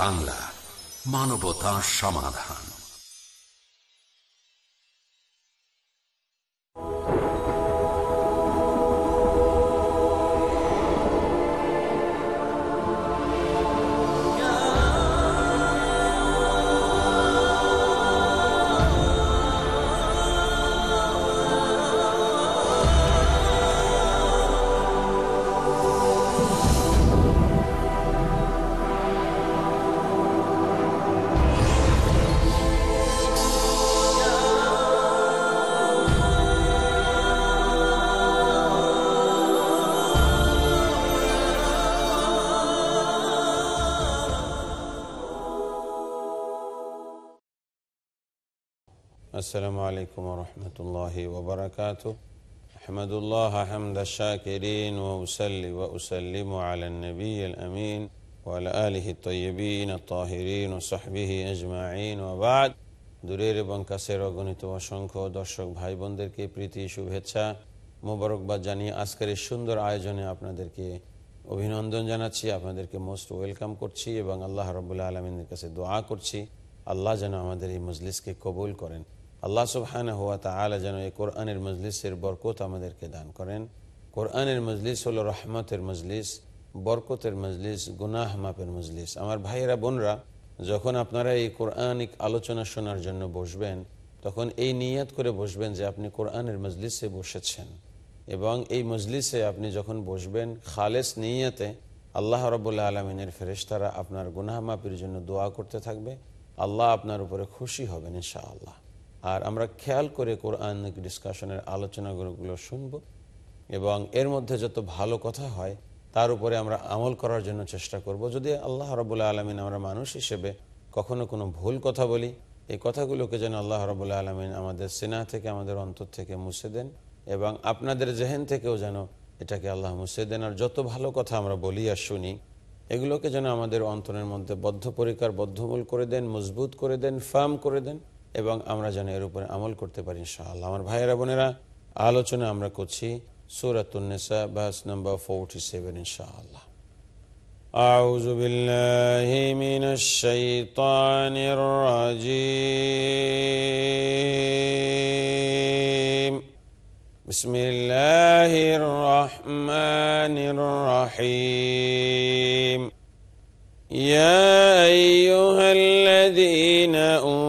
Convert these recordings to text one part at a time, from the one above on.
বাংলা মানবতা সমাধান। السلام عليكم ورحمة الله وبركاته أحمد الله حمد الشاكرين وأسلي وأسلم على النبي الأمين وعلى آله الطيبين الطاهرين وصحبه أجمعين وبعد দূরের এবং কাছের অগণিত অসংখ্য দর্শক ভাই বোনদেরকে প্রীতি শুভেচ্ছা মোবারকবাদ জানিয়ে আজকের এই সুন্দর আয়োজনে আপনাদেরকে অভিনন্দন জানাচ্ছি আপনাদেরকে মোস্ট ওয়েলকাম করছি এবং আল্লাহ রবুল্লা আলমিনের কাছে দোয়া করছি আল্লাহ যেন আমাদের এই মজলিসকে কবুল করেন আল্লাহ সুবহান হুয়া তালা যেন এই কোরআনের মজলিসের বরকত আমাদেরকে দান করেন। কোরআনের মজলিস হলো রহমতের মজলিস, বরকতের মজলিস, গুনাহ মাপের মজলিস। আমার ভাইয়েরা, বোনরা, যখন আপনারা এই কোরআনিক আলোচনা শোনার জন্য বসবেন, তখন এই নিয়াত করে বসবেন যে আপনি কোরআনের মজলিসে বসেছেন। এবং এই মজলিসে আপনি যখন বসবেন, খালেস নিয়াতে আল্লাহ রবুল্লা আলমিনের ফেরেশতারা আপনার গুনাহ মাপির জন্য দোয়া করতে থাকবে। আল্লাহ আপনার উপরে খুশি হবেন, ইনশাআল্লাহ। আর আমরা খেয়াল করে কোরআন ডিসকাশনের আলোচনাগুলো শুনব এবং এর মধ্যে যত ভালো কথা হয়, তার উপরে আমরা আমল করার জন্য চেষ্টা করব। যদি আল্লাহ রবুল্লা আলমিন আমরা মানুষ হিসেবে কখনো কোনো ভুল কথা বলি, এই কথাগুলোকে যেন আল্লাহ রবুল্লা আলমিন আমাদের সেনা থেকে, আমাদের অন্তর থেকে মুছে দেন এবং আপনাদের জেহেন থেকেও যেন এটাকে আল্লাহ মুছে দেন। আর যত ভালো কথা আমরা বলি আর শুনি, এগুলোকে যেন আমাদের অন্তরের মধ্যে বদ্ধপরিকার, বদ্ধমূল করে দেন, মজবুত করে দেন, ফার্ম করে দেন। এবং আমরা যেন এর উপরে আমল করতে পারি ইনশাআল্লাহ আমার ভাইয়েরা বোনেরা আলোচনা আমরা করছি সুরাতুন্নেসা বাস নম্বর ফোরটি সেভেন ইনশাআল্লাহ أعوذ بالله من الشيطان الرجيم بسم الله الرحمن الرحيم يا أيها الذين أوتوا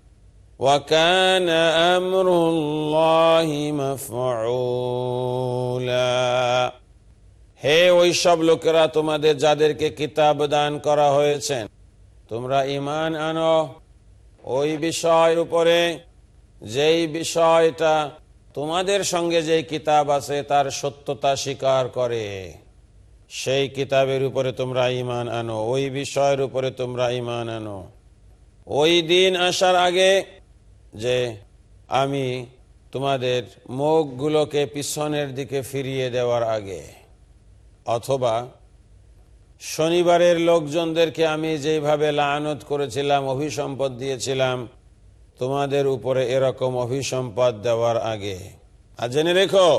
وكان أمر الله مفعولا হে ওই সব লোকেরা তোমাদের যাদেরকে কিতাব দান করা হয়েছে তোমরা ইমান আনো ওই বিষয়ের উপরে যেই বিষয়টা তোমাদের সঙ্গে যেই কিতাব আছে তার সত্যতা স্বীকার করে সেই কিতাবের উপরে তোমরা ইমান আনো ওই বিষয়ের উপরে তোমরা ইমান আনো ওই দিন আসার আগে যে আমি তোমাদের মুখগুলোকে পিছনের দিকে ফিরিয়ে দেওয়ার আগে, অথবা শনিবারের লোকজনদেরকে আমি যেভাবে লানত করেছিলাম, অভিসম্পদ দিয়েছিলাম, তোমাদের উপরে এরকম অভিসম্পদ দেওয়ার আগে। আর জেনে রেখো,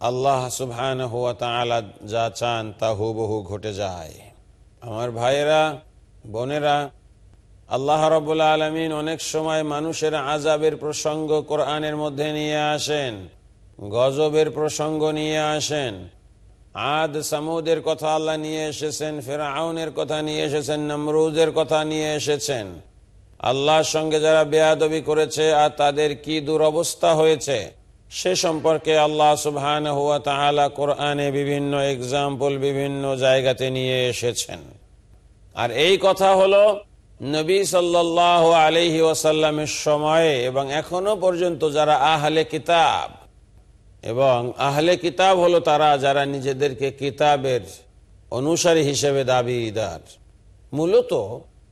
আল্লাহ সুবহান হুয়া তালা যা চান তা হুবহু ঘটে যায়। আমার ভাইয়েরা, বোনেরা আল্লাহ রবুল্লা আলমিন অনেক সময় মানুষের আজাবের প্রসঙ্গ কোরআনের মধ্যে নিয়ে আসেন, গজবের প্রসঙ্গ নিয়ে আসেন। আদ, সামুদের কথা আল্লাহ নিয়ে এসেছেন, ফেরাউনের কথা নিয়ে এসেছেন, নমরুদের কথা নিয়ে এসেছেন। আল্লাহর সঙ্গে যারা বেয়াদবি করেছে আর তাদের কি দুরবস্থা হয়েছে, সে সম্পর্কে আল্লাহ সুবহান হুয়া তাহলা কোরআনে বিভিন্ন এক্সাম্পল বিভিন্ন জায়গাতে নিয়ে এসেছেন। আর এই কথা হলো নবী সাল্লাহ আলহি ওয়াসাল্লামের সময়ে এবং এখনও পর্যন্ত যারা আহলে কিতাব, এবং আহলে কিতাব হলো তারা যারা নিজেদেরকে কিতাবের অনুসারী হিসেবে দাবিদার। মূলত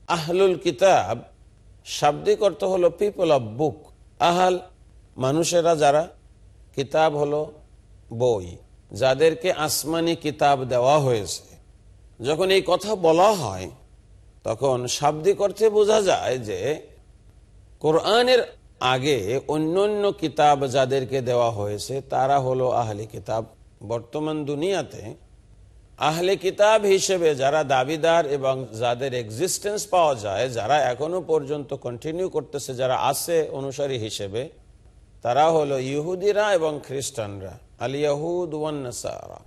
আহলুল কিতাব শাব্দিক অর্থ হলো পিপল অফ বুক আহাল মানুষেরা যারা কিতাব হলো বই, যাদেরকে আসমানি কিতাব দেওয়া হয়েছে। যখন এই কথা বলা হয় তখন শাব্দিক অর্থে বোঝা যায় যে কোরআনের আগে অন্যান্য কিতাব যাদেরকে দেওয়া হয়েছে, তারা হলো আহলি কিতাব। বর্তমান দুনিয়াতে আহলে কিতাব হিসেবে যারা দাবিদার এবং যাদের এক্সিস্টেন্স পাওয়া যায়, যারা এখনও পর্যন্ত কন্টিনিউ করতেছে, যারা আছে অনুসারী হিসেবে, তারা হলো ইহুদিরা এবং খ্রিস্টানরা আল ইয়াহুদ ওয়ান নাসারা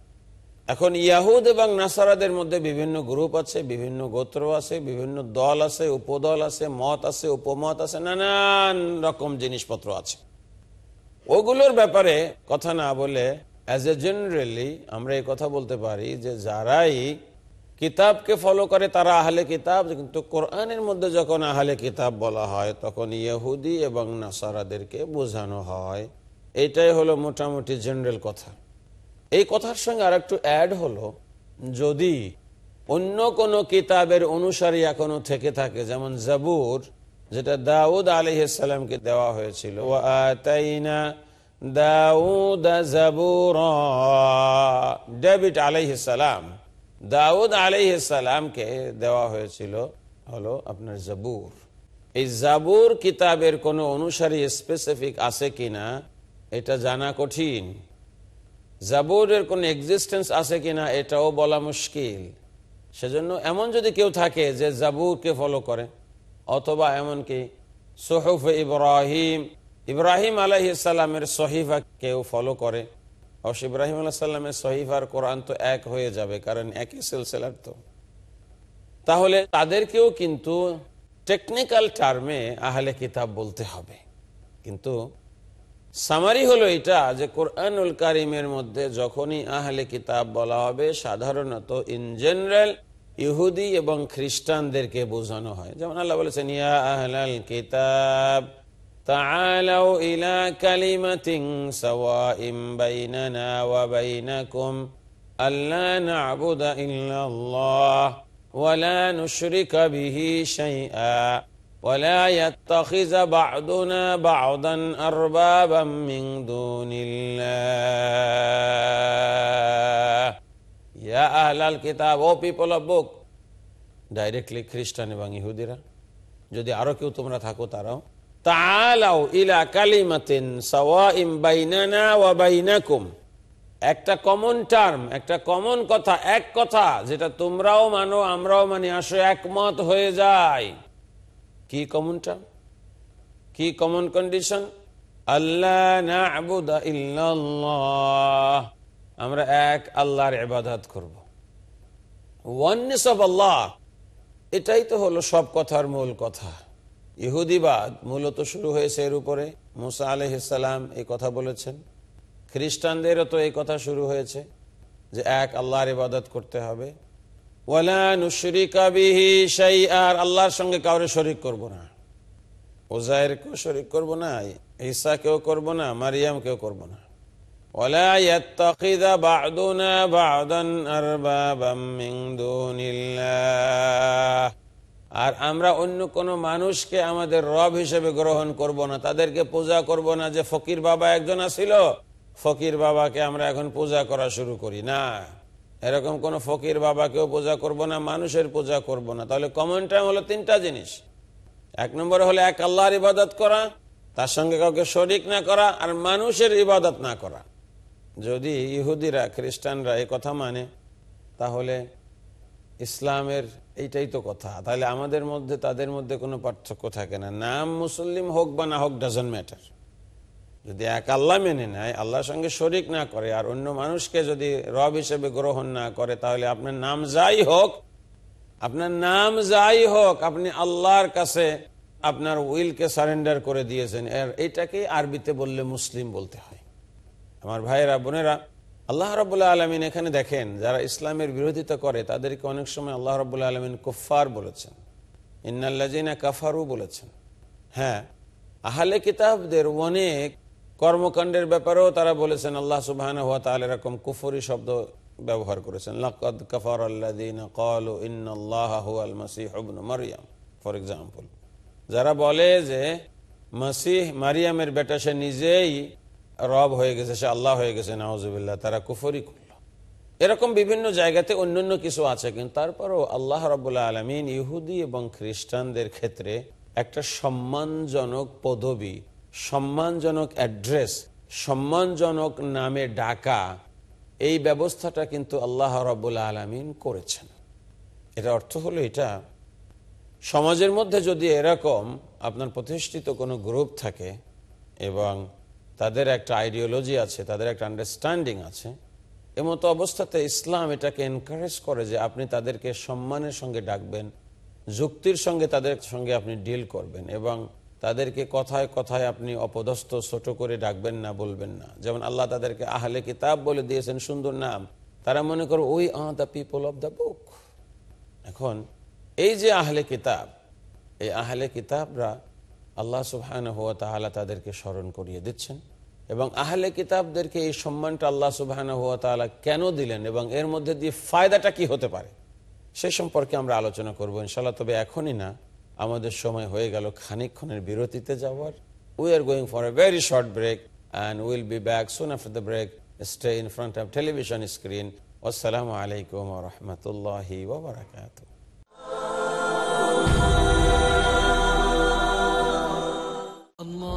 এখন ইয়াহুদ এবং নাসারাদের মধ্যে বিভিন্ন গ্রুপ আছে, বিভিন্ন গোত্র আছে, বিভিন্ন দল আছে, উপদল আছে, মত আছে, উপমত আছে, নানান রকম জিনিসপত্র আছে। ওগুলোর ব্যাপারে কথা না বলে অ্যাজ এ জেনারেলি আমরা এই কথা বলতে পারি যে যারাই কিতাবকে ফলো করে তারা আহলে কিতাব, কিন্তু কোরআনের মধ্যে যখন আহলে কিতাব বলা হয়, তখন ইয়াহুদি এবং নাসারাদেরকে বোঝানো হয়। এটাই হলো মোটামুটি জেনারেল কথা। এই কথার সঙ্গে আর একটু অ্যাড হলো, যদি অন্য কোন কিতাবের অনুসারী এখনও থেকে থাকে, যেমন জাবুর, যেটা দাউদ আলহিসামকে দেওয়া হয়েছিল দাউদ ডেভিড আলহিসাম দাউদ আলহিসামকে দেওয়া হয়েছিল হলো আপনার জাবুর। এই জাবুর কিতাবের কোনো অনুসারী স্পেসিফিক আছে কিনা, এটা জানা কঠিন। জাবুরের কোন এক্সিস্টেন্স আছে কিনা এটাও বলা মুশকিল। সেজন্য এমন যদি কেউ থাকে যে জাবুরকে ফলো করে, অথবা এমনকি সোহফ ইব্রাহিম ইব্রাহিম আলহিসাল্লামের সহিফা কেউ ফলো করে। অবশ্য ইব্রাহিম আলাহিসাল্লামের সহিফার কোরআন তো এক হয়ে যাবে, কারণ একই সিলসিলার তো। তাহলে তাদেরকেও কিন্তু টেকনিক্যাল টার্মে আহলে কিতাব বলতে হবে। কিন্তু সামারি হলো এটা যে কোরআনুল কারিমের মধ্যে যখনই আহলে কিতাব বলা হবে সাধারণত ইন জেনারেল ইহুদি এবং খ্রিস্টানদেরকে বোঝানো হয় যেমন আল্লাহ বলেছেন ইয়া আহলাল কিতাব تعالوا إلى كلمة سواء بيننا وبينكم ألا نعبد إلا الله ولا نشرك به شيئا ولا يتخذ بعضنا بعضا أربابا من دون الله يا أهل الكتاب ও পিপল অফ বুক ডাইরেক্টলি খ্রিস্টান এবং ইহুদিরা যদি আরো কেউ তোমরা থাকো তারাও তাআলাও ইলা কালিমাতিন সাওয়াইম বাইনানা ওয়া বাইনাকুম একটা কমন টার্ম একটা কমন কথা এক কথা যেটা তোমরাও মানো আমরাও মানি আসো একমত হয়ে যায় কি কমন টার্ম কি কমন কন্ডিশন আল্লাহ আমরা এক আল্লাহর ইবাদত করব। ওয়াননেস অফ আল্লাহ এটাই তো হলো সব কথার মূল কথা। ইহুদিবাদ মূলত শুরু হয়েছে এর উপরে। মুসা আলহিসাল্লাম এই কথা বলেছেন। খ্রিস্টানদেরও তো এই কথা শুরু হয়েছে যে এক আল্লাহর ইবাদত করতে হবে। ওলা নুশরিকাবিহি সেই আর আল্লাহর সঙ্গে কাউরে শরিক করব না। ওজায়েরকেও শরিক করব না, ঈসাকেও করব না, মারিয়ামকেও করব না। ওলা ইয়াত্তাকিদা বাদুনা বাদান আরবাবাম মিন দুনিল্লাহ। আর আমরা অন্য কোনো মানুষকে আমাদের রব হিসেবে গ্রহণ করব না, তাদেরকে পূজা করব না যে ফকির বাবা একজন আছিল, ফকির বাবাকে আমরা এখন পূজা করা শুরু করি না। এরকম কোন ফকির বাবাকেও পূজা করব না, মানুষের পূজা করব না। তাহলে কমন টাইম হলো তিনটা জিনিস। এক নম্বরে হলো এক আল্লাহর ইবাদত করা, তার সঙ্গে কাউকে শরিক না করা আর মানুষের ইবাদত না করা। যদি ইহুদিরা, খ্রিস্টানরা এই কথা মানে তাহলে ইসলামের এইটাই তো কথা। তাহলে আমাদের মধ্যে, তাদের মধ্যে কোনো পার্থক্য থাকে না। নাম মুসলিম হোক বা না হোক ডাজন ম্যাটার যদি এক আল্লাহ মেনে নেয়, আল্লাহর সঙ্গে শরিক না করে, আর অন্য মানুষকে যদি রব হিসেবে গ্রহণ না করে, তাহলে আপনার নাম যাই হোক, আপনার নাম যাই হোক, আপনি আল্লাহর কাছে আপনার উইলকে সারেন্ডার করে দিয়েছেন। এর এইটাকে আরবিতে বললে মুসলিম বলতে হয়। আমার ভাইয়েরা, বোনেরা, আল্লাহ রবুল্লাহ আলমিন এখানে দেখেন, যারা ইসলামের বিরোধিতা করে, তাদেরকে অনেক সময় আল্লাহ রবুল্লাহ আলমিন কুফার বলেছেন। ইন্নাল্লাজিনা কাফারু বলেছেন। হ্যাঁ আহলে কিতাবদের অনেক কর্মকাণ্ডের ব্যাপারেও তারা বলেছেন, আল্লাহ সুবাহ এরকম কুফরি শব্দ ব্যবহার করেছেন। লাকাদ কাফার মারইয়াম, ফর এক্সাম্পল। যারা বলে যে মাসিহ মারিয়ামের বেটা সে নিজেই রব হয়ে গেছে, সে আল্লাহ হয়ে গেছে নওয়াজুবিল্লাহ তারা কুফরি করল। এরকম বিভিন্ন জায়গাতে অন্যান্য কিছু আছে, কিন্তু তারপরও আল্লাহ রবুল্লা আলমিন ইহুদি এবং খ্রিস্টানদের ক্ষেত্রে একটা সম্মানজনক পদবি সম্মানজনক অ্যাড্রেস, সম্মানজনক নামে ডাকা, এই ব্যবস্থাটা কিন্তু আল্লাহ রবুল্লা আলমিন করেছেন। এটা অর্থ হলো এটা, সমাজের মধ্যে যদি এরকম আপনার প্রতিষ্ঠিত কোনো গ্রুপ থাকে এবং তাদের একটা আইডিওলজি আছে, তাদের একটা আন্ডারস্ট্যান্ডিং আছে, এমতো অবস্থাতে ইসলাম এটাকে এনকারেজ করে যে আপনি তাদেরকে সম্মানের সঙ্গে ডাকবেন, যুক্তির সঙ্গে তাদের সঙ্গে আপনি ডিল করবেন এবং তাদেরকে কথায় কথায় আপনি অপদস্থ, ছোট করে ডাকবেন না, বলবেন না। যেমন আল্লাহ তাদেরকে আহলে কিতাব বলে দিয়েছেন, সুন্দর নাম। তারা মনে করো, ওই আহ the people of the book এখন, এই যে আহলে কিতাব, এই আহলে কিতাবরা আল্লাহ সুবহান হুয়া তাহলা তাদেরকে স্মরণ করিয়ে দিচ্ছেন এবং আহলে কিতাবদেরকে এই সম্মানটা আল্লাহ সুবহান হুয়া তাহলা কেন দিলেন এবং এর মধ্যে দিয়ে ফায়দাটা কি হতে পারে, সে সম্পর্কে আমরা আলোচনা করব ইনশাল্লাহ তবে এখনই না আমাদের সময় হয়ে গেল খানিক্ষণের বিরতিতে যাওয়ার। We are going for a very short break and will be back soon after the break stay in front of television screen আসসালামু আলাইকুম রহমতুল্লাহ ওবরাকাতু Allah.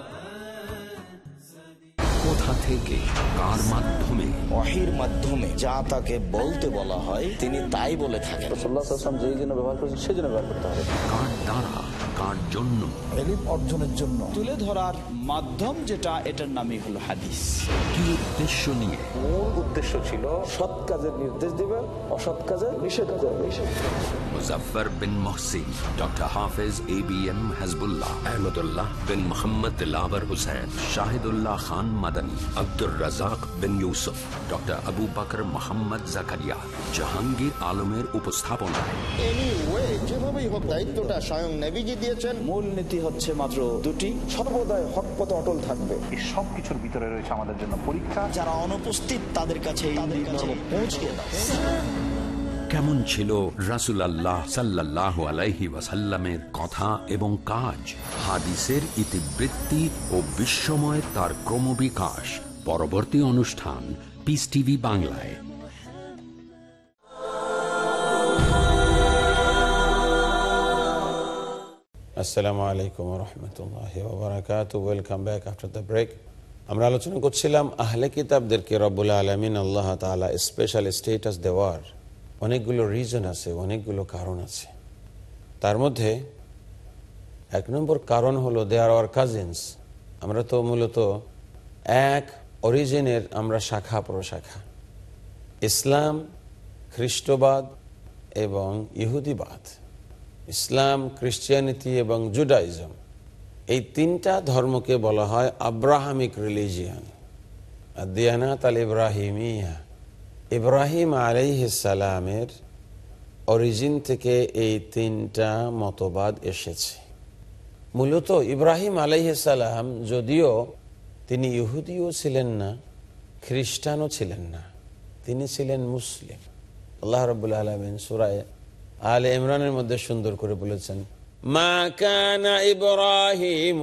কোথা থেকে কার মাধ্যমে? ওয়াহির মাধ্যমে। যা তাকে বলতে বলা হয় তিনি তাই বলে থাকেন। যেই জন্য ব্যবহার করেছেন সেই জন্য ব্যবহার করতে হবে। কার দ্বারা? কার জন্য? এলিম অর্জনের জন্য। তুলে ধরার মাধ্যম যেটা এটার নামই হলো হাদিস। কি উদ্দেশ্য নিয়ে? মূল উদ্দেশ্য ছিল সৎ কাজের নির্দেশ দিবে অসৎ কাজের নিষেধ করবে। Muzaffar bin Mohsin doctor Hafez A B M Hizbullah Ahmadullah bin Mohammad lover Hussain Shahidullah Khan Madani. Abdur Razzak bin Yusuf doctor Abu Bakar Mohammad Zakaria Jahangir আলমের উপস্থাপনায়। যেভাবেই হোক দায়িত্বটা স্বয়ং নেভিজি দিয়েছেন। মূল নীতি হচ্ছে মাত্র দুটি। সর্বদাই হক পথে অটল থাকবে। সব কিছুর ভিতরে রয়েছে আমাদের জন্য পরীক্ষা। যারা অনুপস্থিত তাদের কাছে এই দাও। কেমন ছিল রাসুলাল্লাহ সাল্লাহ আলাইহি ওয়াসাল্লামের কথা এবং কাজ? হাদিসের ইতিবৃত্তি ও বিশ্বময় তার ক্রমবিকাশ। পরবর্তী অনুষ্ঠান পিস টিভি বাংলায়। আসসালামু আলাইকুম রহমতুল্লাহ ওবরাকাত welcome back after the break আমরা আলোচনা করছিলাম আহলে কিতাবদেরকে রব্বুল আলমিন আল্লাহ তালা স্পেশাল স্টেটাস দেওয়ার। অনেকগুলো রিজন আছে, অনেকগুলো কারণ আছে। তার মধ্যে এক নম্বর কারণ হলো দে আর আওয়ার কাজিনস আমরা তো মূলত এক অরিজিনের আমরা শাখা প্রশাখা। ইসলাম, খ্রিস্টবাদ এবং ইহুদিবাদ। ইসলাম ক্রিশ্চিয়ানিটি এবং জুডাইজম। এই তিনটা ধর্মকে বলা হয় আব্রাহামিক রিলিজিয়ান দিয়ানাত আল ইব্রাহিমিয়া ইব্রাহিম আলাইসালামের অরিজিন থেকে এই তিনটা মতবাদ এসেছে। মূলত ইব্রাহিম আলাইসালাম যদিও তিনি ইহুদিও ছিলেন না, খ্রিস্টানও ছিলেন না, তিনি ছিলেন মুসলিম। আল্লাহ রবুল্লা আলমিন সুরায় আলে ইমরানের মধ্যে সুন্দর করে বলেছেন, মা কানা ইব্রাহিম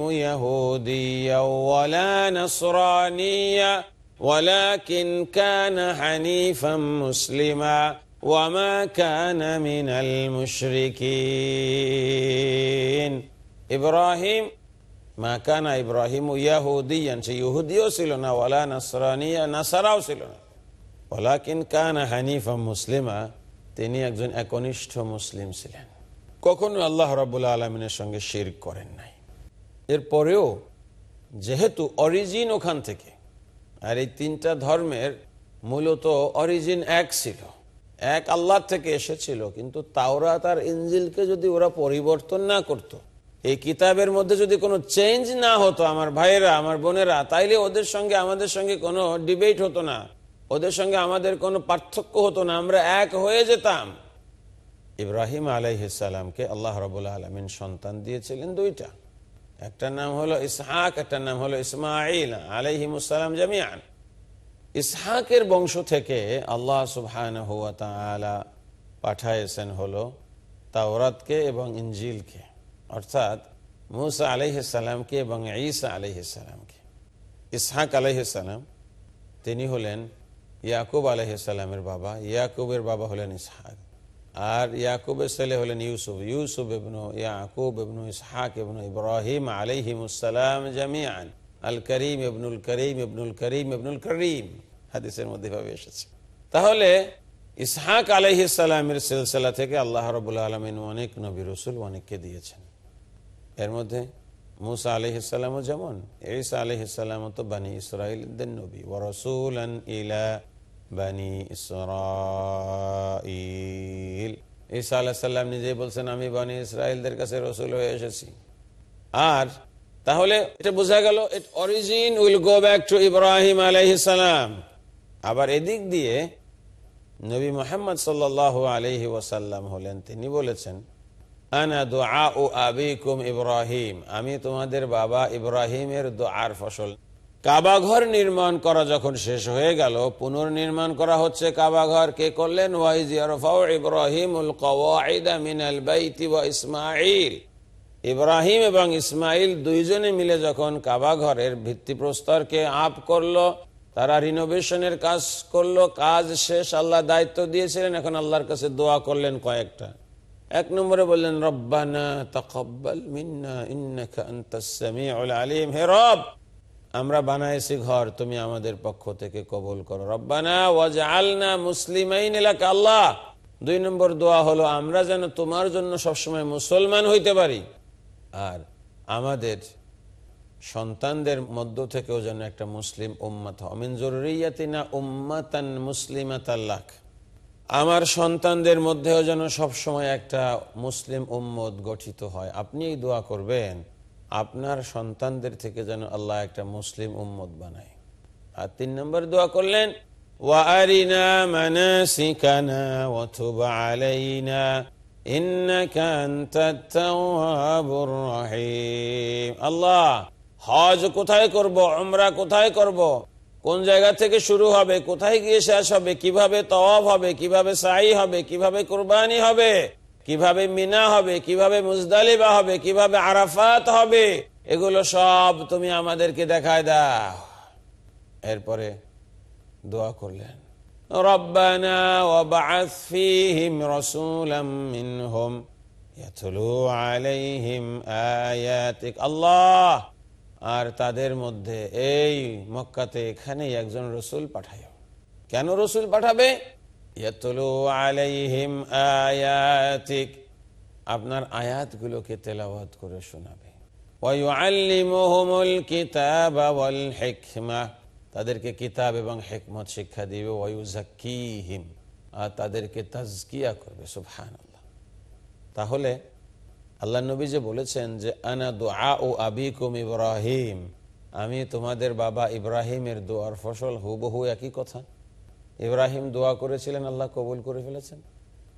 ولكن كان حنيفا مسلما وما كان من المشركين ইব্রাহিম মা কানা ইব্রাহিম ইয়াহুদিয়ান সে ইহুদিও ছিল না ওয়ালা নাসরানিয়া নাসারাও ছিল না ওয়ালাকিন কানা হানিফা মুসলিমা তিনি একজন একনিষ্ঠ মুসলিম ছিলেন কখনো আল্লাহ রাবুল্লাহ আলমিনের সঙ্গে শির করেন নাই এরপরেও যেহেতু অরিজিন ওখান থেকে আর এই তিনটা ধর্মের মূলত অরিজিন এক ছিল। এক আল্লাহ থেকে এসেছিল, কিন্তু তাওরা তার ইঞ্জিলকে যদি ওরা পরিবর্তন না করত। এই কিতাবের মধ্যে যদি কোনো চেঞ্জ না হতো, আমার ভাইয়েরা, আমার বোনেরা, তাইলে ওদের সঙ্গে, আমাদের সঙ্গে কোনো ডিবেট হতো না। ওদের সঙ্গে আমাদের কোনো পার্থক্য হতো না, আমরা এক হয়ে যেতাম। ইব্রাহিম আলাইসালামকে আল্লাহ রবুল্লা আলমিন সন্তান দিয়েছিলেন দুইটা। একটা নাম হলো ইসহাক, একটা নাম হলো ইসমাইল আলাইহিমুসালাম জামিয়ান ইসহাকের বংশ থেকে আল্লাহ সুবহান হুয়া তালা পাঠাইছেন হলো তাওরাতকে এবং ইঞ্জিলকে অর্থাৎ মুসা আলাইসালামকে এবং ঈসা আলাইসালামকে ইসহাক আলাইসালাম তিনি হলেন ইয়াকুব আলাইসালামের বাবা, ইয়াকুবের বাবা হলেন ইসহাক। আর ইয়াকুবের ছেলে হলেন ইউসুফ। ইউসুফ ইবনু ইয়াকুব ইবনু ইসহাক ইবনু ইব্রাহিম আলাইহিমুসালাম জামিয়ান আল করিম ইবনুল করিম ইবনুল করিম ইবনুল করিম। হাদিসের মধ্যে ভাবে এসেছে। তাহলে ইসহাক আলাইহিসালামের সিলসিলা থেকে আল্লাহ রবুল্লা আলমিন অনেক নবী রসুল অনেককে দিয়েছেন। এর মধ্যে মুসা আলহিসাল্লামও যেমন, ঈসা আলহিসাল্লাম তো বানী ইসরায়েলদের নবী। ও রসুল ইলা বানী ইসরাইল ঈসা আলাহিসাল্লাম নিজেই বলছেন, আমি বানি ইসরায়েলদের কাছে রসুল হয়ে এসেছি। আর তাহলে এটা বোঝা গেল it origin will go back to Ibrahim আলহিসাল্লাম আবার এদিক দিয়ে নবী মোহাম্মদ সাল্লাহ আলহি ওয়াসাল্লাম হলেন, তিনি বলেছেন, আনা দোয়া আবিকুম ইব্রাহিম। আমি তোমাদের বাবা ইব্রাহিমের দোয়ার ফসল। কাবাঘর নির্মাণ করা যখন শেষ হয়ে গেল, পুনর্নির্মাণ করা হচ্ছে কাবাঘর। কে করলেন? ইব্রাহিম ইসমাইল ইব্রাহিম এবং ইসমাইল দুইজনে মিলে যখন কাবাঘরের ভিত্তিপ্রস্তরকে আপ করল, তারা রিনোভেশনের কাজ করল, কাজ শেষ, আল্লাহ দায়িত্ব দিয়েছিলেন, এখন আল্লাহর কাছে দোয়া করলেন কয়েকটা। এক নম্বরে বললেন, রব্বানা তকব্বাল মিন্না, ইন্নাকা আনতাস সামিউল আলিম। হে রব আমরা বানাইছি ঘর, তুমি আমাদের পক্ষ থেকে কবুল করো। রব্বানা ওয়াজআলনা মুসলিমাইন লাক আল্লাহ। দুই নম্বর দোয়া হলো, আমরা যেন তোমার জন্য সবসময় মুসলমান হইতে পারি। আর আমাদের সন্তানদের মধ্য থেকেও যেন একটা মুসলিম উম্মাত অমিন জরুরিয়াতিনা উম্মাতান মুসলিমাত আল্লাহ আমার সন্তানদের মধ্যেও যেন সবসময় একটা মুসলিম উম্মত গঠিত হয়। আপনি এই দোয়া করবেন। আপনার সন্তানদের থেকে যেন আল্লাহ একটা মুসলিম উম্মত বানায়। আর তিন নম্বর দোয়া করলেন ওয়ারিনা মানাসিকানা ওয়াতুব আলাইনা, ইন্নাকা আনতাত তাওয়াবুর রহিম। আল্লাহ, হজ কোথায় করব, উমরা কোথায় করব, কোন জায়গা থেকে শুরু হবে, কোথায় গিয়ে শেষ হবে, কীভাবে তওয়াব হবে, কীভাবে সাই হবে, কীভাবে কোরবানি হবে কীভাবে মিনা হবে, কীভাবে মুজদালিবা হবে, কীভাবে আরাফাত হবে, এগুলো সব তুমি আমাদেরকে দেখায় দাও। এরপরে দোয়া করলেন। রব্বানা ওয়াবআথ ফীহিম রাসূলাম মিনহুম ইয়াতলু আলাইহিম আয়াতিক। আল্লাহ, আর তাদের মধ্যে এই মক্কাতে এখানে একজন রসুল পাঠায়। কেন রসুল পাঠাবে? আলাইহিম আয়াতিক। আপনার আয়াতগুলোকে তেলাওয়াত করে শোনাবে। তাদেরকে কিতাব এবং হেকমত শিক্ষা দিবে। ওয়ুজাকিহিম আর তাদেরকে তাজকিয়া করবে সুবহান তাহলে আল্লাহ নবী যে বলেছেন যে, আনা দোয়া ও আবিকুম ইব্রাহিম। আমি তোমাদের বাবা ইব্রাহিমের দোয়ার ফসল হুবহু একই কথা। ইব্রাহিম দোয়া করেছিলেন, আল্লাহ কবুল করে ফেলেছেন।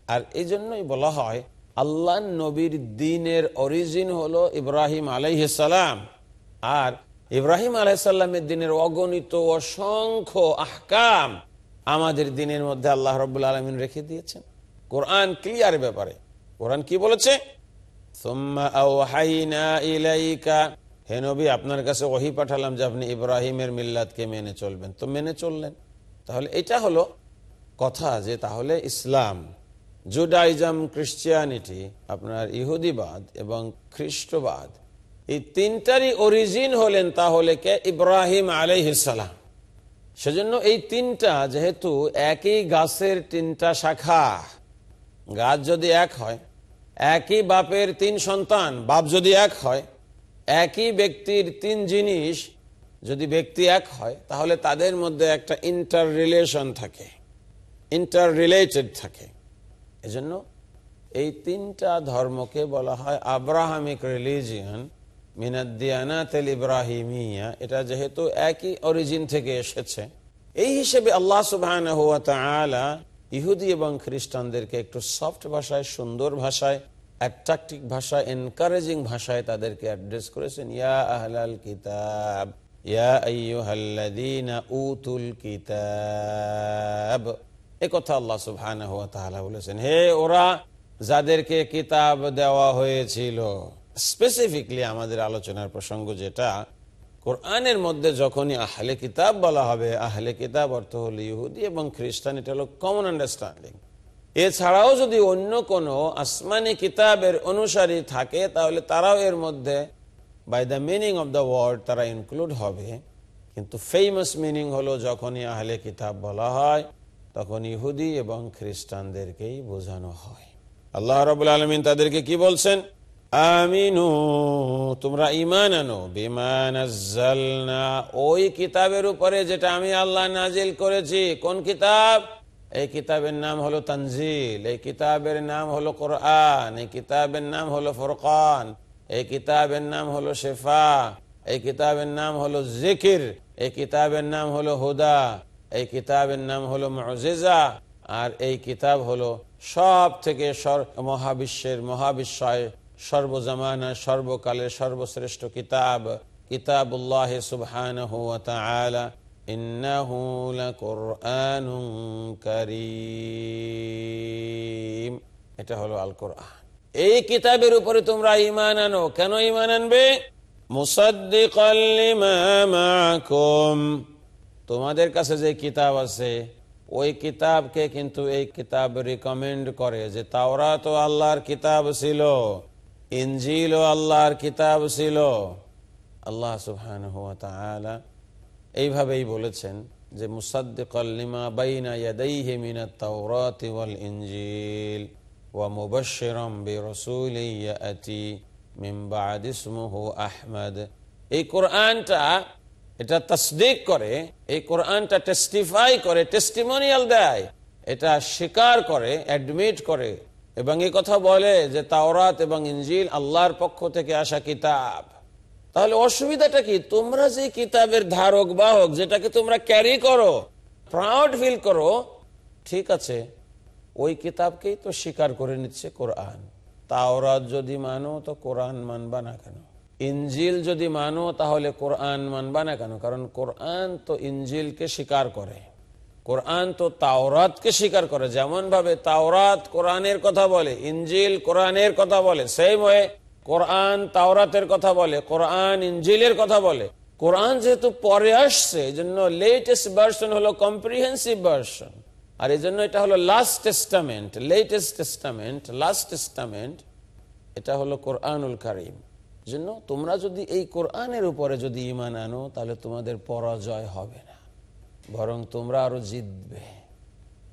আর এই জন্যই বলা হয়, আল্লাহ নবীর দিনের অরিজিন হলো ইব্রাহিম আলাইসালাম আর ইব্রাহিম আলাইসাল্লামের দিনের অগণিত অসংখ্য আহকাম আমাদের দিনের মধ্যে আল্লাহ রব আলমিন রেখে দিয়েছেন। কোরআন ক্লিয়ার ব্যাপারে। কোরআন কি বলেছে? হে নবী, আপনার কাছে ওহি পাঠালাম যে আপনি ইব্রাহিমের মিল্লাতকে মেনে চলবেন। তো মেনে চললেন। তাহলে এটা হলো কথা যে তাহলে ইসলাম জুডাইজম ক্রিশ্চিয়ানিটি আপনার ইহুদিবাদ এবং খ্রিস্টবাদ, এই তিনটারই অরিজিন হলেন তাহলে কে? ইব্রাহিম আলাইহিসালাম সেজন্য এই তিনটা যেহেতু একই গাছের তিনটা শাখা। গাছ যদি এক হয়, একই বাপের তিন সন্তান, বাপ যদি এক হয়, একই ব্যক্তির তিন জিনিস যদি ব্যক্তি এক হয়, তাহলে তাদের মধ্যে একটা ইন্টার রিলেশন থাকে ইন্টার রিলেটেড থাকে। এজন্য এই তিনটা ধর্মকে বলা হয় আব্রাহামিক রিলিজিয়ান মিনাদ্দিয়ানাতেল ইব্রাহিমিয়া এটা যেহেতু একই অরিজিন থেকে এসেছে। এই হিসেবে আল্লাহ সুবাহ ইহুদি এবং খ্রিস্টানদেরকে একটু সফট ভাষায়, সুন্দর ভাষায় অ্যাট্রাকটিভ ভাষায় এনকারেজিং ভাষায় তাদেরকে অ্যাড্রেস করেছেন, ইয়া আহলাল কিতাব। ইয়া আইয়ুহাল্লাযীনা উতুল কিতাব। এ কথা আল্লাহ সুবহানাহু ওয়া তাআলা বলেছেন। হে ওরা, যাদেরকে কিতাব দেওয়া হয়েছিল স্পেসিফিকলি আমাদের আলোচনার প্রসঙ্গ যেটা, কোরআনের মধ্যে যখনই আহলে কিতাব বলা হবে, আহলে কিতাব অর্থ হল ইহুদি এবং খ্রিস্টান, এটা হলো কমন আন্ডারস্ট্যান্ডিং এছাড়াও যদি অন্য কোনো আসমানি কিতাবের অনুসারী থাকে, তাহলে তারাও এর মধ্যে by the meaning of the word তারা ইনক্লুড হবে। কিন্তু ফেমাস মিনিং হলো যখনই আহলে কিতাব বলা হয়, তখন ইহুদি এবং খ্রিস্টানদেরকেই বোঝানো হয়। আল্লাহ রবুল আলমিন তাদেরকে কি বলছেন? আমিনু, তোমরা ইমান আনো। বিমান ওই কিতাবের উপরে যেটা আমি আল্লাহ নাজিল করেছি। কোন কিতাব? এই কিতাবের নাম হলো তানজিল, এই কিতাবের নাম হলো কোরআন, এই কিতাবের নাম হলো ফরকান। এই কিতাবের নাম হলো শেফা, এই কিতাবের নাম হলো জিকির, এই কিতাবের নাম হলো হুদা, এই কিতাবের নাম হলো মজিজা, আর এই কিতাব হলো সব থেকে মহাবিশ্বের মহাবিশ্বয়, সর্বজমানা, সর্বকালের সর্বশ্রেষ্ঠ কিতাব, কিতাবুল্লাহ কারীম। এটা হলো আল কোরআন এই কিতাবের উপরে তোমরা ইমান আনো। কেন ইমান আনবে? তোমাদের কাছে যে কিতাব আছে, ওই কিতাবকে কিন্তু এই কিতাব রিকমেন্ড করে যে তাওরা তো আল্লাহর কিতাব ছিল ইঞ্জিল আল্লাহর কিতাব ছিল। আল্লাহ সুবহান এইভাবেই বলেছেন যে মুসাদ্দিকাল্লিমা বাইনা ইয়াদাইহি ইনজিল। মুবাশশিরাম বিরাসূলিন ইয়াতি মিন বা'দি ইসমুহু আহমদ। এই কোরআনটা এটা তসদিক করে, এই কোরআনটা টেস্টিফাই করে টেস্টিমোনিয়াল দেয়, এটা স্বীকার করে অ্যাডমিট করে। এবং এই কথা বলে যে তাওরাত এবং ইঞ্জিল আল্লাহর পক্ষ থেকে আসা কিতাব। তাহলে অসুবিধাটা কি? তোমরা যে কিতাবের ধারক, বাহক, যেটাকে তোমরা ক্যারি করো প্রাউড ফিল করো, ঠিক আছে। ওই কিতাবকেই তো স্বীকার করে নিচ্ছে কোরআন। তাওরাত যদি মানো, তো কোরআন মানবা না কেন? ইঞ্জিল যদি মানো, তাহলে কোরআন মানবা না কেন? কারণ কোরআন তো ইঞ্জিলকে স্বীকার করে। কোরআন তো তাওরাতকে স্বীকার করে। যেমন ভাবে তাওরাত কোরআনের কথা বলে ইঞ্জিল কোরআনের কথা বলে সেই ময়ে কোরআন তাওরাতের কথা বলে, কোরআন ইঞ্জিলের কথা বলে। কোরআন যেহেতু পরে আসছে এই জন্য লেটেস্ট ভার্সন হলো কম্প্রিহেন্সিভ ভার্সন আর এই জন্য এটা হলো last testament latest testament last testament এটা হলো কোরআনুল কারিম। জন্য তোমরা যদি এই কোরআনের উপরে যদি ইমান আনো, তাহলে তোমাদের পরাজয় হবে না। বরং তোমরা আরও জিতবে।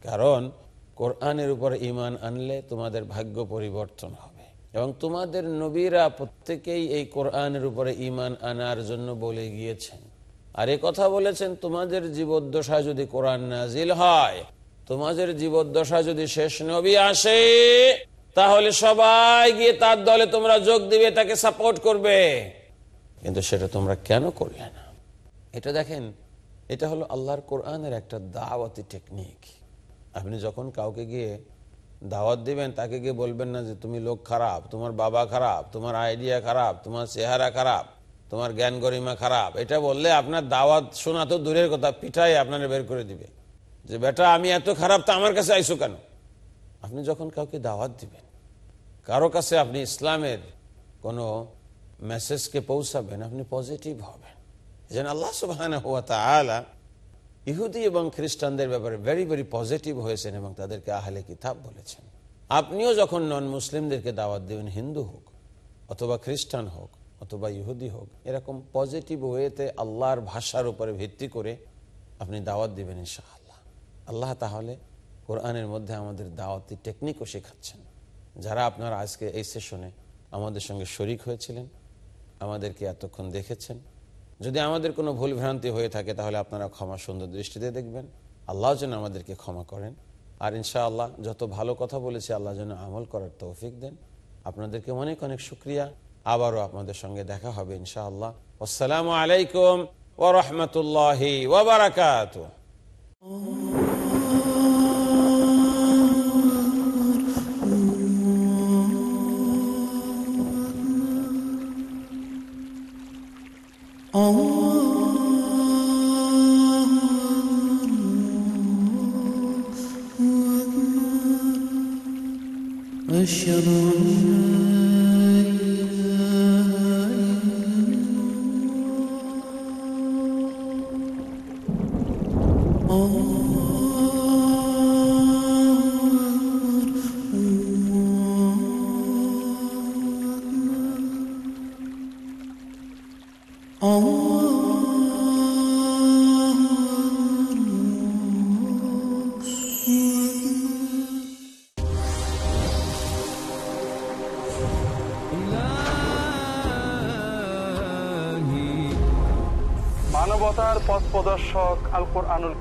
কারণ কোরআনের উপরে ইমান আনলে তোমাদের ভাগ্য পরিবর্তন হবে। এবং তোমাদের নবীরা প্রত্যেকেই এই কোরআনের উপরে ইমান আনার জন্য বলে গিয়েছেন। আর এ কথা বলেছেন, তোমাদের জীবদ্দশায় যদি কোরআন নাজিল হয় তোমাদের জীবদ্দশা যদি শেষ নবী আসে, তাহলে সবাই গিয়ে তার দলে তোমরা যোগ দিবে, তাকে সাপোর্ট করবে। কিন্তু সেটা তোমরা কেন করলে না? এটা দেখেন, এটা হলো আল্লাহর কোরআনের একটা দাওয়াতি টেকনিক আপনি যখন কাউকে গিয়ে দাওয়াত দিবেন, তাকে গিয়ে বলবেন না যে, তুমি লোক খারাপ, তোমার বাবা খারাপ, তোমার আইডিয়া খারাপ, তোমার চেহারা খারাপ, তোমার জ্ঞান গরিমা খারাপ। এটা বললে আপনার দাওয়াত শোনা তো দূরের কথা পিঠাই আপনারা বের করে দিবে। যে বেটা, আমি এত খারাপ, তা আমার কাছে আইসো কেন? আপনি যখন কাউকে দাওয়াত দিবেন, কারও কাছে আপনি ইসলামের কোনো মেসেজকে পৌঁছাবেন, আপনি পজিটিভ হবেন। যেন আল্লাহ সুবাহ ইহুদি এবং খ্রিস্টানদের ব্যাপারে ভেরি ভেরি পজিটিভ হয়েছেন এবং তাদেরকে আহলে কিতাব বলেছেন। আপনিও যখন নন মুসলিমদেরকে দাওয়াত দেবেন, হিন্দু হোক, অথবা খ্রিস্টান হোক, অথবা ইহুদি হোক, এরকম পজিটিভ ওয়েতে আল্লাহর ভাষার উপরে ভিত্তি করে আপনি দাওয়াত দিবেন ইনশাআল্লাহ। আল্লাহ তাহলে কোরআনের মধ্যে আমাদের দাওয়াতি টেকনিকও শেখাচ্ছেন। যারা আপনারা আজকে এই সেশনে আমাদের সঙ্গে শরিক হয়েছিলেন, আমাদেরকে এতক্ষণ দেখেছেন। যদি আমাদের কোনো ভুল ভ্রান্তি হয়ে থাকে, তাহলে আপনারা ক্ষমা সুন্দর দৃষ্টিতে দেখবেন। আল্লাহ যেন আমাদেরকে ক্ষমা করেন। আর ইনশাআল্লাহ যত ভালো কথা বলেছি, আল্লাহ যেন আমল করার তৌফিক দেন। আপনাদেরকে অনেক অনেক শুক্রিয়া। আবারও আপনাদের সঙ্গে দেখা হবে ইনশাআল্লাহ। আসসালামু আলাইকুম ওরহমতুল্লাহি ওবরাকাত أشهد أن Oh.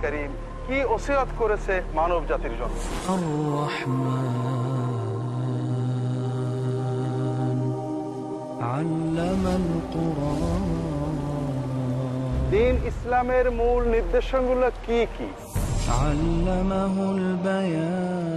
করিম কি ওসিরাত করেছে মানব জাতির জন্য? দিন ইসলামের মূল নির্দেশনগুলো কি কি? আল্লামাহুল বায়ান